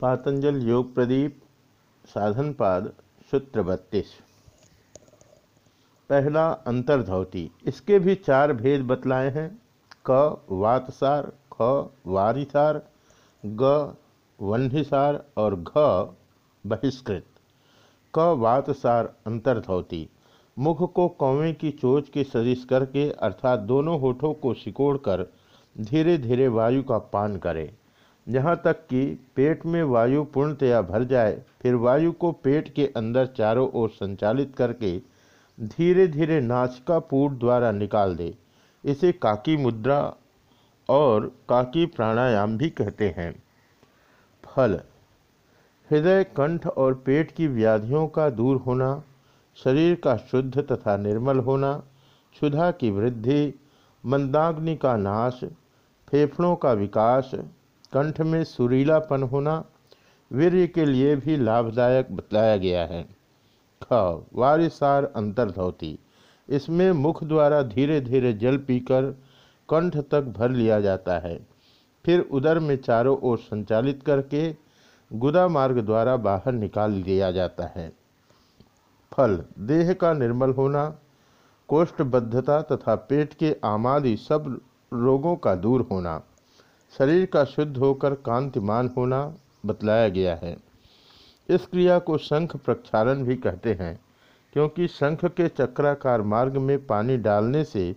पातंजल योग प्रदीप, साधनपाद सूत्र बत्तीस पहला अंतर्धौती। इसके भी चार भेद बतलाए हैं। क, वातसार, ख, वारिसार, ग वन्हिसार और घ, बहिष्कृत। क, वातसार, अंतर्धौती। मुख को कौवे की चोच के सदिश करके, अर्थात दोनों होठों को सिकोड़कर धीरे धीरे वायु का पान करे। यहाँ तक कि पेट में वायु पूर्णतया भर जाए, फिर वायु को पेट के अंदर चारों ओर संचालित करके धीरे धीरे नाचिका पूट द्वारा निकाल दे। इसे काकी मुद्रा और काकी प्राणायाम भी कहते हैं। फल। हृदय, कंठ और पेट की व्याधियों का दूर होना, शरीर का शुद्ध तथा निर्मल होना, क्षुधा की वृद्धि, मंदाग्नि का नाश, फेफड़ों का विकास कंठ में सुरीलापन होना वीर्य के लिए भी लाभदायक बताया गया है। ख, वारिसार अंतर्धौती। इसमें मुख द्वारा धीरे धीरे जल पीकर कंठ तक भर लिया जाता है। फिर उदर में चारों ओर संचालित करके गुदा मार्ग द्वारा बाहर निकाल लिया जाता है। फल, देह का निर्मल होना, कोष्ठबद्धता तथा पेट के आमादि सब रोगों का दूर होना। शरीर का शुद्ध होकर कांतिमान होना बतलाया गया है। इस क्रिया को शंख प्रक्षालन भी कहते हैं, क्योंकि शंख के चक्राकार मार्ग में पानी डालने से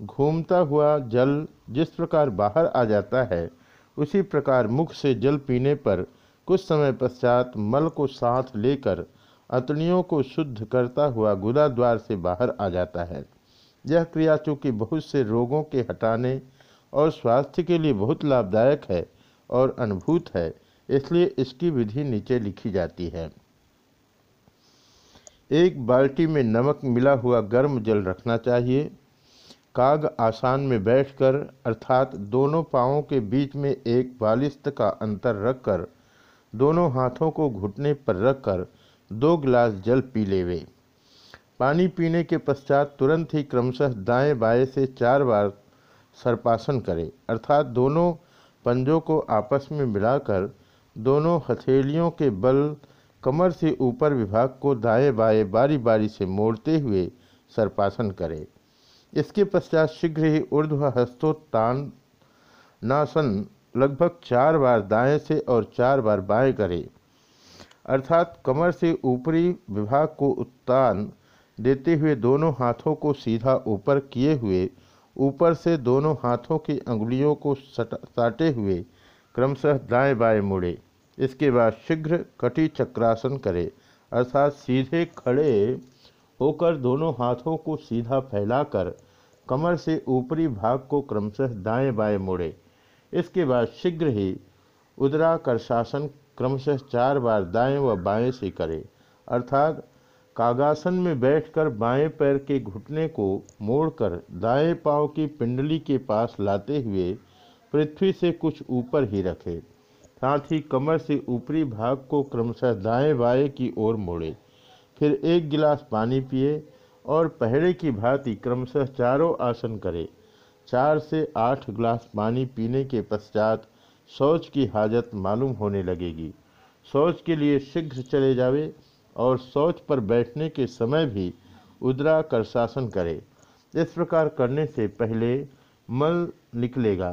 घूमता हुआ जल जिस प्रकार बाहर आ जाता है, उसी प्रकार मुख से जल पीने पर कुछ समय पश्चात मल को साथ लेकर अतड़ियों को शुद्ध करता हुआ गुदा द्वार से बाहर आ जाता है। यह क्रिया चूँकि बहुत से रोगों के हटाने और स्वास्थ्य के लिए बहुत लाभदायक है और अनुभूत है, इसलिए इसकी विधि नीचे लिखी जाती है। एक बाल्टी में नमक मिला हुआ गर्म जल रखना चाहिए। काग आसान में बैठकर, अर्थात दोनों पाँवों के बीच में एक बालिस्त का अंतर रखकर, दोनों हाथों को घुटने पर रखकर दो गिलास जल पी लेवे। पानी पीने के पश्चात तुरंत ही क्रमशः दाएँ बाएँ से चार बार सर्पासन करे, अर्थात दोनों पंजों को आपस में मिलाकर दोनों हथेलियों के बल कमर से ऊपर विभाग को दाएँ बाएँ बारी बारी से मोड़ते हुए सर्पासन करे। इसके पश्चात शीघ्र ही ऊर्ध्व हस्तोत्तान नासन लगभग चार बार दाएँ से और चार बार बाएँ करे। अर्थात कमर से ऊपरी विभाग को उत्तान देते हुए दोनों हाथों को सीधा ऊपर किए हुए ऊपर से दोनों हाथों की अंगुलियों को साटे हुए, क्रमशः दाएँ बाएँ मुड़े। इसके बाद शीघ्र कटी चक्रासन करे, अर्थात सीधे खड़े होकर दोनों हाथों को सीधा फैलाकर कमर से ऊपरी भाग को क्रमशः दाएँ बाएँ मुड़े। इसके बाद शीघ्र ही उदरा कर शासन क्रमशः चार बार दाएँ व बाएँ से करे, अर्थात कागासन में बैठकर बाएँ पैर के घुटने को मोड़कर दाएँ पाँव की पिंडली के पास लाते हुए पृथ्वी से कुछ ऊपर ही रखे। साथ ही कमर से ऊपरी भाग को क्रमशः दाएँ बाएँ की ओर मोड़े। फिर एक गिलास पानी पिए और पहले की भांति क्रमशः चारों आसन करे। चार से आठ गिलास पानी पीने के पश्चात शौच की हाजत मालूम होने लगेगी। शौच के लिए शीघ्र चले जावे। और शौच पर बैठने के समय भी उदरा कर शासन करे। इस प्रकार करने से पहले मल निकलेगा,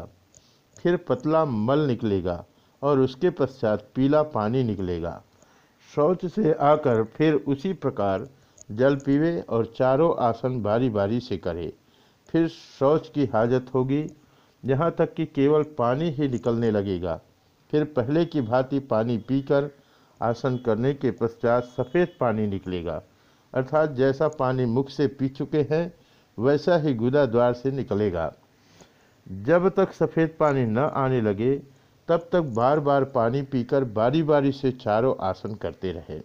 फिर पतला मल निकलेगा और उसके पश्चात पीला पानी निकलेगा। शौच से आकर फिर उसी प्रकार जल पीवे और चारों आसन बारी बारी से करे। फिर शौच की हाजत होगी, यहाँ तक कि केवल पानी ही निकलने लगेगा। फिर पहले की भांति पानी पीकर आसन करने के पश्चात सफ़ेद पानी निकलेगा। अर्थात जैसा पानी मुख से पी चुके हैं, वैसा ही गुदा द्वार से निकलेगा। जब तक सफ़ेद पानी न आने लगे, तब तक बार बार पानी पीकर बारी बारी से चारों आसन करते रहे।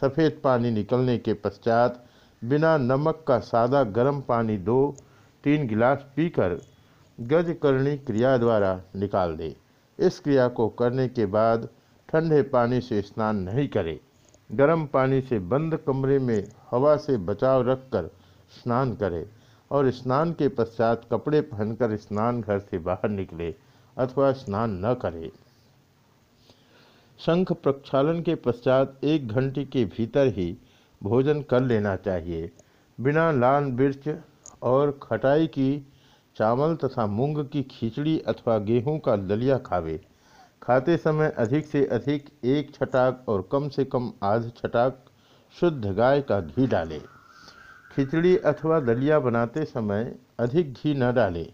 सफ़ेद पानी निकलने के पश्चात बिना नमक का सादा गर्म पानी दो, तीन गिलास पीकर गज करनी क्रिया द्वारा निकाल दे। इस क्रिया को करने के बाद ठंडे पानी से स्नान नहीं करें। गर्म पानी से बंद कमरे में हवा से बचाव रखकर स्नान करें और स्नान के पश्चात कपड़े पहनकर स्नान घर से बाहर निकले अथवा स्नान न करे। शंख प्रक्षालन के पश्चात एक घंटे के भीतर ही भोजन कर लेना चाहिए। बिना लाल मिर्च और खटाई की चावल तथा मूंग की खिचड़ी अथवा गेहूँ का दलिया खावे। खाते समय अधिक से अधिक एक छटाक और कम से कम आध छटाक शुद्ध गाय का घी डालें। खिचड़ी अथवा दलिया बनाते समय अधिक घी न डालें।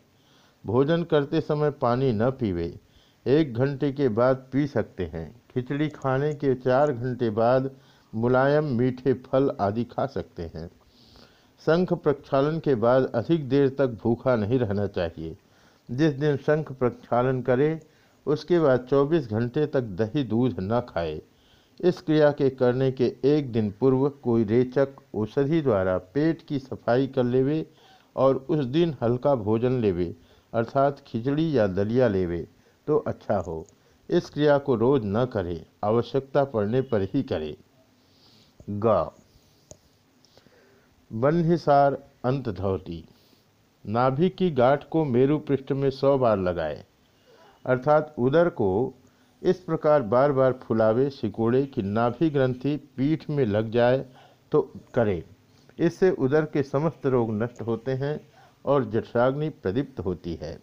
भोजन करते समय पानी न पीवे। एक घंटे के बाद पी सकते हैं। खिचड़ी खाने के चार घंटे बाद मुलायम, मीठे फल आदि खा सकते हैं। शंख प्रक्षालन के बाद अधिक देर तक भूखा नहीं रहना चाहिए। जिस दिन शंख प्रक्षालन करे उसके बाद 24 घंटे तक दही दूध न खाए। इस क्रिया के करने के एक दिन पूर्व कोई रेचक औषधि द्वारा पेट की सफ़ाई कर लेवे और उस दिन हल्का भोजन लेवे, अर्थात खिचड़ी या दलिया लेवे तो अच्छा हो। इस क्रिया को रोज न करें, आवश्यकता पड़ने पर ही करें। ग। बन्हिसार अंत धौती नाभि की गांठ को मेरु पृष्ठ में सौ बार लगाए। अर्थात उदर को इस प्रकार बार बार फुलावे, सिकोड़े कि नाभि ग्रंथि पीठ में लग जाए तो करे। इससे उदर के समस्त रोग नष्ट होते हैं और जठराग्नि प्रदीप्त होती है।